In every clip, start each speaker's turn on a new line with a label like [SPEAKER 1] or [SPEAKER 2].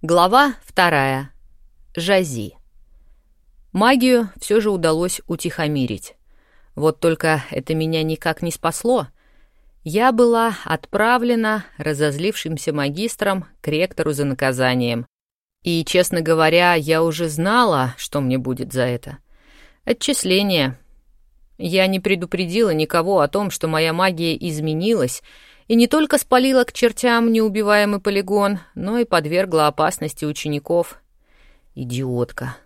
[SPEAKER 1] Глава вторая. Жази. Магию все же удалось утихомирить. Вот только это меня никак не спасло. Я была отправлена разозлившимся магистром к ректору за наказанием. И, честно говоря, я уже знала, что мне будет за это. Отчисление. Я не предупредила никого о том, что моя магия изменилась — и не только спалила к чертям неубиваемый полигон, но и подвергла опасности учеников. Идиотка.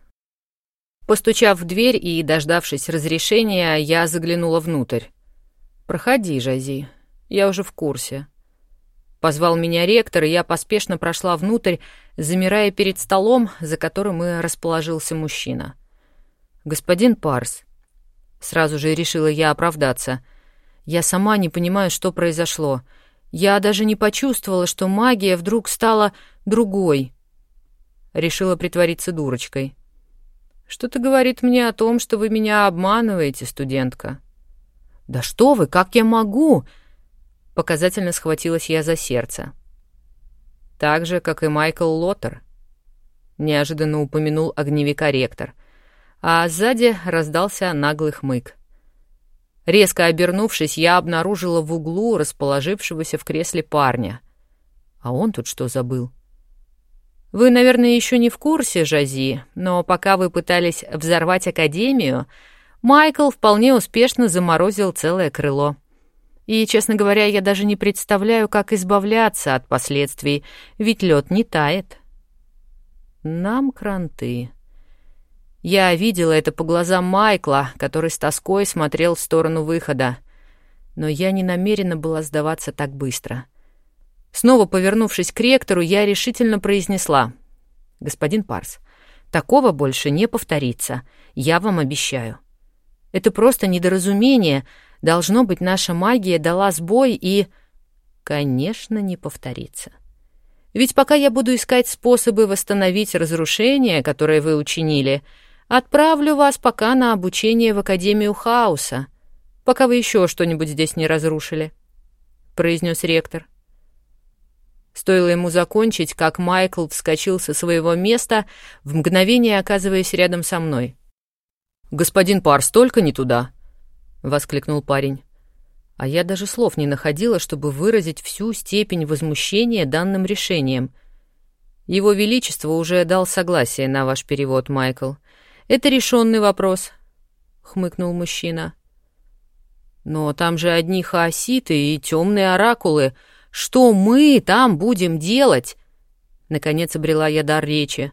[SPEAKER 1] Постучав в дверь и дождавшись разрешения, я заглянула внутрь. «Проходи, Жази, я уже в курсе». Позвал меня ректор, и я поспешно прошла внутрь, замирая перед столом, за которым и расположился мужчина. «Господин Парс», — сразу же решила я оправдаться, я сама не понимаю, что произошло. Я даже не почувствовала, что магия вдруг стала другой. Решила притвориться дурочкой. Что-то говорит мне о том, что вы меня обманываете, студентка. Да что вы, как я могу? Показательно схватилась я за сердце. Так же, как и Майкл Лоттер. Неожиданно упомянул огневика ректор. А сзади раздался наглый хмык. Резко обернувшись, я обнаружила в углу расположившегося в кресле парня. А он тут что забыл? Вы, наверное, еще не в курсе, Жази, но пока вы пытались взорвать Академию, Майкл вполне успешно заморозил целое крыло. И, честно говоря, я даже не представляю, как избавляться от последствий, ведь лед не тает. Нам кранты. Я видела это по глазам Майкла, который с тоской смотрел в сторону выхода. Но я не намерена была сдаваться так быстро. Снова повернувшись к ректору, я решительно произнесла. «Господин Парс, такого больше не повторится, я вам обещаю. Это просто недоразумение. Должно быть, наша магия дала сбой и...» «Конечно, не повторится. Ведь пока я буду искать способы восстановить разрушение, которое вы учинили, — Отправлю вас пока на обучение в Академию Хаоса, пока вы еще что-нибудь здесь не разрушили», — произнес ректор. Стоило ему закончить, как Майкл вскочил со своего места, в мгновение оказываясь рядом со мной. «Господин Парс, только не туда!» — воскликнул парень. А я даже слов не находила, чтобы выразить всю степень возмущения данным решением. Его Величество уже дал согласие на ваш перевод, Майкл. Это решенный вопрос, хмыкнул мужчина. Но там же одни хаоситы и темные оракулы. Что мы там будем делать? Наконец обрела я дар речи.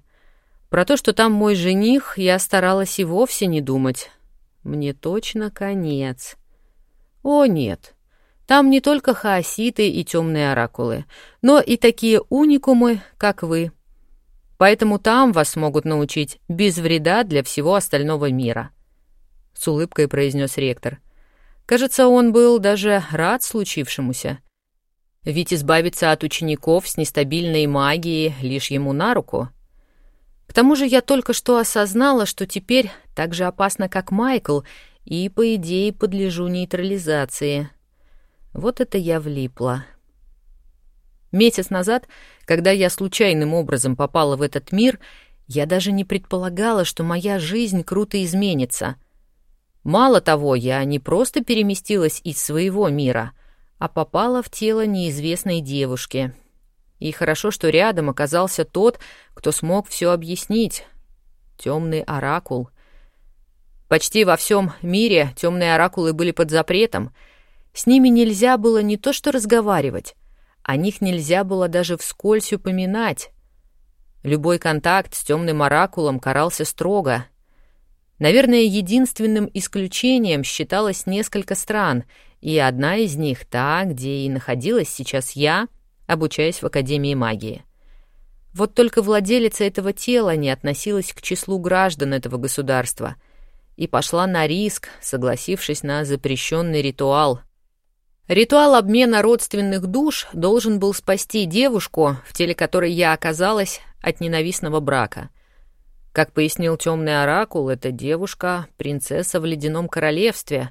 [SPEAKER 1] Про то, что там мой жених, я старалась и вовсе не думать. Мне точно конец. О, нет. Там не только хаоситы и темные оракулы, но и такие уникумы, как вы. Поэтому там вас могут научить без вреда для всего остального мира», — с улыбкой произнес ректор. Кажется, он был даже рад случившемуся. Ведь избавиться от учеников с нестабильной магией лишь ему на руку. К тому же я только что осознала, что теперь так же опасно, как Майкл, и, по идее, подлежу нейтрализации. Вот это я влипла. Месяц назад, когда я случайным образом попала в этот мир, я даже не предполагала, что моя жизнь круто изменится. Мало того, я не просто переместилась из своего мира, а попала в тело неизвестной девушки. И хорошо, что рядом оказался тот, кто смог все объяснить. Темный оракул. Почти во всем мире темные оракулы были под запретом. С ними нельзя было не то что разговаривать, о них нельзя было даже вскользь упоминать. Любой контакт с темным оракулом карался строго. Наверное, единственным исключением считалось несколько стран, и одна из них та, где и находилась сейчас я, обучаясь в Академии магии. Вот только владелица этого тела не относилась к числу граждан этого государства и пошла на риск, согласившись на запрещенный ритуал — Ритуал обмена родственных душ должен был спасти девушку, в теле которой я оказалась, от ненавистного брака. Как пояснил темный оракул, эта девушка — принцесса в ледяном королевстве.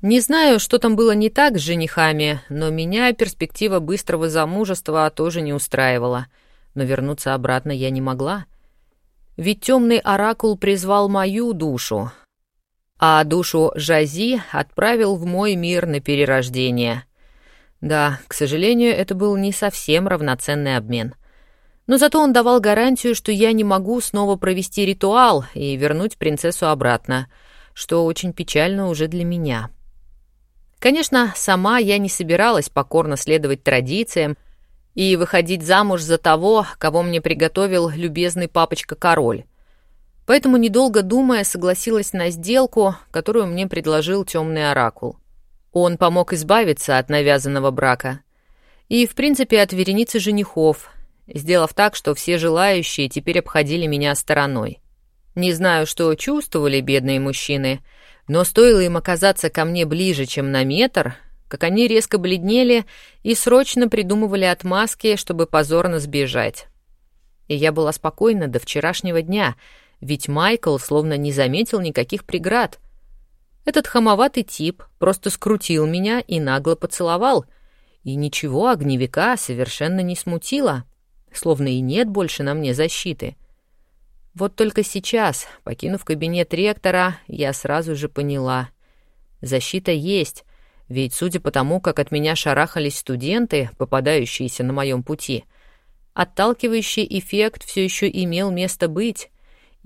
[SPEAKER 1] Не знаю, что там было не так с женихами, но меня перспектива быстрого замужества тоже не устраивала. но вернуться обратно я не могла. Ведь темный оракул призвал мою душу, а душу Жази отправил в мой мир на перерождение. Да, к сожалению, это был не совсем равноценный обмен. Но зато он давал гарантию, что я не могу снова провести ритуал и вернуть принцессу обратно, что очень печально уже для меня. Конечно, сама я не собиралась покорно следовать традициям и выходить замуж за того, кого мне приготовил любезный папочка-король. Поэтому, недолго думая, согласилась на сделку, которую мне предложил темный оракул. Он помог избавиться от навязанного брака и, в принципе, от вереницы женихов, сделав так, что все желающие теперь обходили меня стороной. Не знаю, что чувствовали бедные мужчины, но стоило им оказаться ко мне ближе, чем на метр, как они резко бледнели и срочно придумывали отмазки, чтобы позорно сбежать. И я была спокойна до вчерашнего дня — ведь Майкл словно не заметил никаких преград. Этот хамоватый тип просто скрутил меня и нагло поцеловал, и ничего огневика совершенно не смутило, словно и нет больше на мне защиты. Вот только сейчас, покинув кабинет ректора, я сразу же поняла. Защита есть, ведь, судя по тому, как от меня шарахались студенты, попадающиеся на моем пути, отталкивающий эффект все еще имел место быть,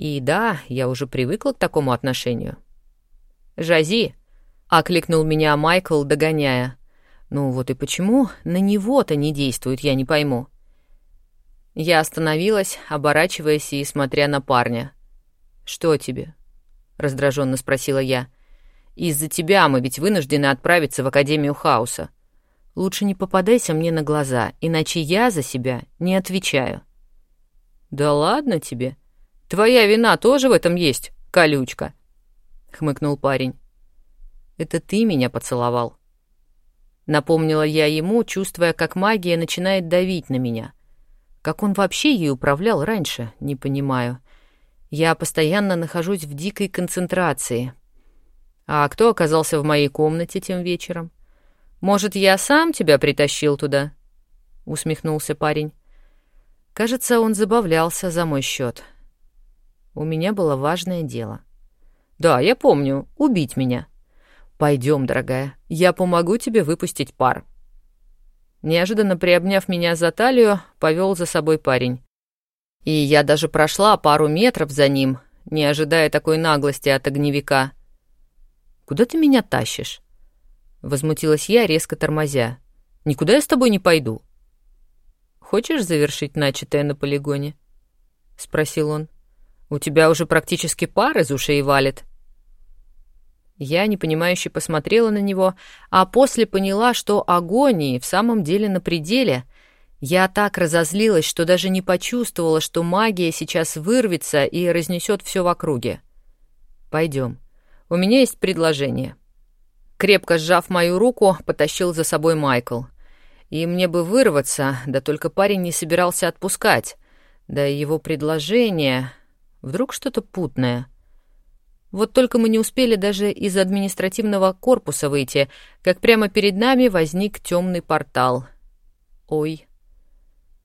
[SPEAKER 1] и да, я уже привыкла к такому отношению. «Жази!» — окликнул меня Майкл, догоняя. «Ну вот и почему на него-то не действует, я не пойму». Я остановилась, оборачиваясь и смотря на парня. «Что тебе?» — раздраженно спросила я. «Из-за тебя мы ведь вынуждены отправиться в Академию Хаоса. Лучше не попадайся мне на глаза, иначе я за себя не отвечаю». «Да ладно тебе», Твоя вина тоже в этом есть, колючка, хмыкнул парень. Это ты меня поцеловал. Напомнила я ему, чувствуя, как магия начинает давить на меня. Как он вообще ей управлял раньше, не понимаю. Я постоянно нахожусь в дикой концентрации. А кто оказался в моей комнате тем вечером? Может, я сам тебя притащил туда? Усмехнулся парень. Кажется, он забавлялся за мой счет. У меня было важное дело. Да, я помню, убить меня. Пойдем, дорогая, я помогу тебе выпустить пар. Неожиданно приобняв меня за талию, повел за собой парень. И я даже прошла пару метров за ним, не ожидая такой наглости от огневика. «Куда ты меня тащишь?» Возмутилась я, резко тормозя. «Никуда я с тобой не пойду». «Хочешь завершить начатое на полигоне?» — спросил он. У тебя уже практически пар из ушей валит». Я непонимающе посмотрела на него, а после поняла, что агонии в самом деле на пределе. Я так разозлилась, что даже не почувствовала, что магия сейчас вырвется и разнесет все в округе. Пойдем. У меня есть предложение. Крепко сжав мою руку, потащил за собой Майкл. И мне бы вырваться, да только парень не собирался отпускать. Да и его предложение... Вдруг что-то путное. Вот только мы не успели даже из административного корпуса выйти, как прямо перед нами возник темный портал. Ой.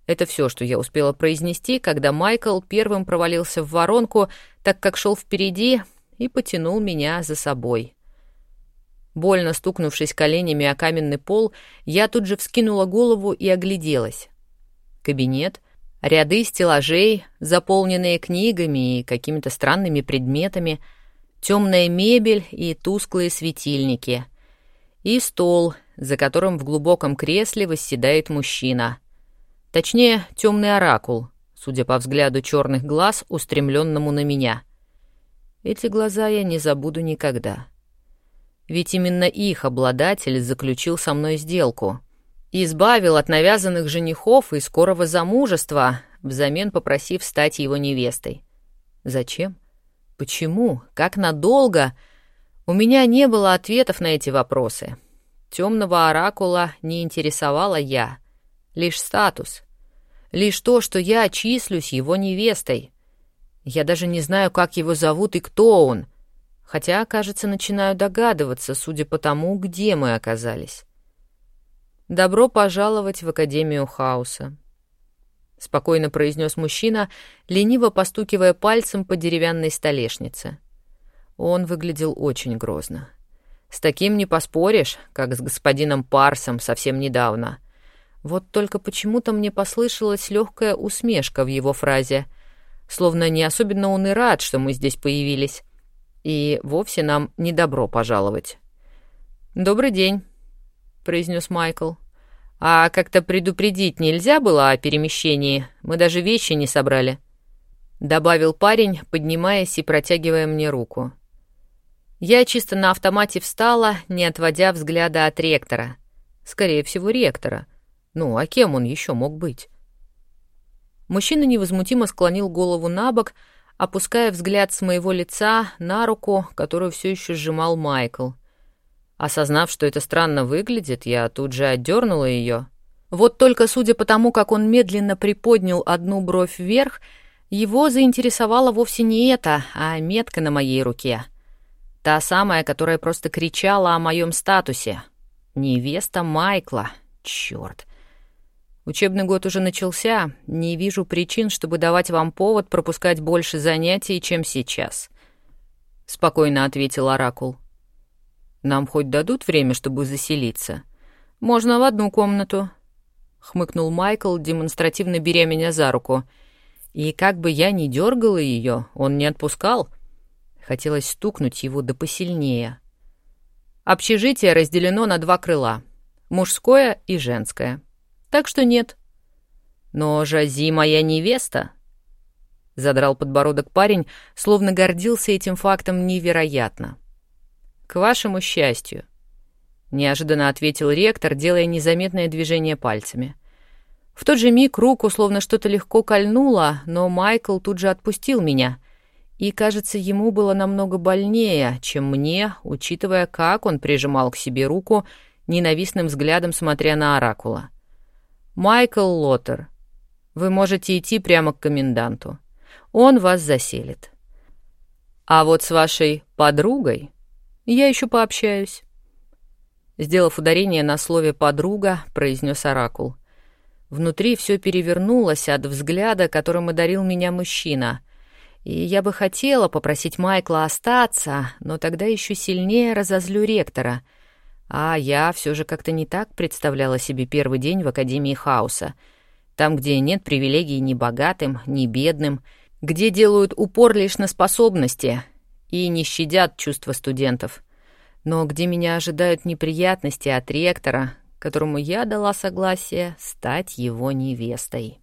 [SPEAKER 1] Это все, что я успела произнести, когда Майкл первым провалился в воронку, так как шел впереди и потянул меня за собой. Больно стукнувшись коленями о каменный пол, я тут же вскинула голову и огляделась. Кабинет, Ряды стеллажей, заполненные книгами и какими-то странными предметами, темная мебель и тусклые светильники. И стол, за которым в глубоком кресле восседает мужчина. Точнее, темный оракул, судя по взгляду черных глаз, устремленному на меня. Эти глаза я не забуду никогда. Ведь именно их обладатель заключил со мной сделку — избавил от навязанных женихов и скорого замужества, взамен попросив стать его невестой. Зачем? Почему? Как надолго? У меня не было ответов на эти вопросы. Темного оракула не интересовала я. Лишь статус. Лишь то, что я числюсь его невестой. Я даже не знаю, как его зовут и кто он. Хотя, кажется, начинаю догадываться, судя по тому, где мы оказались. Добро пожаловать в Академию Хаоса. спокойно произнес мужчина, лениво постукивая пальцем по деревянной столешнице. Он выглядел очень грозно. С таким не поспоришь, как с господином Парсом совсем недавно. Вот только почему-то мне послышалась легкая усмешка в его фразе, словно не особенно он и рад, что мы здесь появились, и вовсе нам не добро пожаловать. «Добрый день», — произнес Майкл. «А как-то предупредить нельзя было о перемещении? Мы даже вещи не собрали», — добавил парень, поднимаясь и протягивая мне руку. Я чисто на автомате встала, не отводя взгляда от ректора. Скорее всего, ректора. Ну, а кем он еще мог быть? Мужчина невозмутимо склонил голову на бок, опуская взгляд с моего лица на руку, которую все еще сжимал Майкл. Осознав, что это странно выглядит, я тут же отдернула ее. Вот только судя по тому, как он медленно приподнял одну бровь вверх, его заинтересовало вовсе не это, а метка на моей руке — Та самая, которая просто кричала о моем статусе. Невеста Майкла. Чёрт. Учебный год уже начался. Не вижу причин, чтобы давать вам повод пропускать больше занятий, чем сейчас. Спокойно ответил Оракул. Нам хоть дадут время, чтобы заселиться? Можно в одну комнату. Хмыкнул Майкл, демонстративно беря меня за руку. И как бы я ни дергала ее, он не отпускал — Хотелось стукнуть его да посильнее. Общежитие разделено на два крыла — мужское и женское. Так что нет. Но Жази моя невеста. Задрал подбородок парень, словно гордился этим фактом невероятно. К вашему счастью. Неожиданно ответил ректор, делая незаметное движение пальцами. В тот же миг руку словно что-то легко кольнуло, но Майкл тут же отпустил меня — и, кажется, ему было намного больнее, чем мне, учитывая, как он прижимал к себе руку, ненавистным взглядом смотря на Оракула. «Майкл Лоттер, вы можете идти прямо к коменданту. Он вас заселит. А вот с вашей подругой я еще пообщаюсь». Сделав ударение на слове «подруга», произнес Оракул. Внутри все перевернулось от взгляда, которым одарил меня мужчина — и я бы хотела попросить Майкла остаться, но тогда еще сильнее разозлю ректора. А я все же как-то не так представляла себе первый день в Академии Хаоса. Там, где нет привилегий ни богатым, ни бедным, где делают упор лишь на способности и не щадят чувства студентов. Но где меня ожидают неприятности от ректора, которому я дала согласие стать его невестой.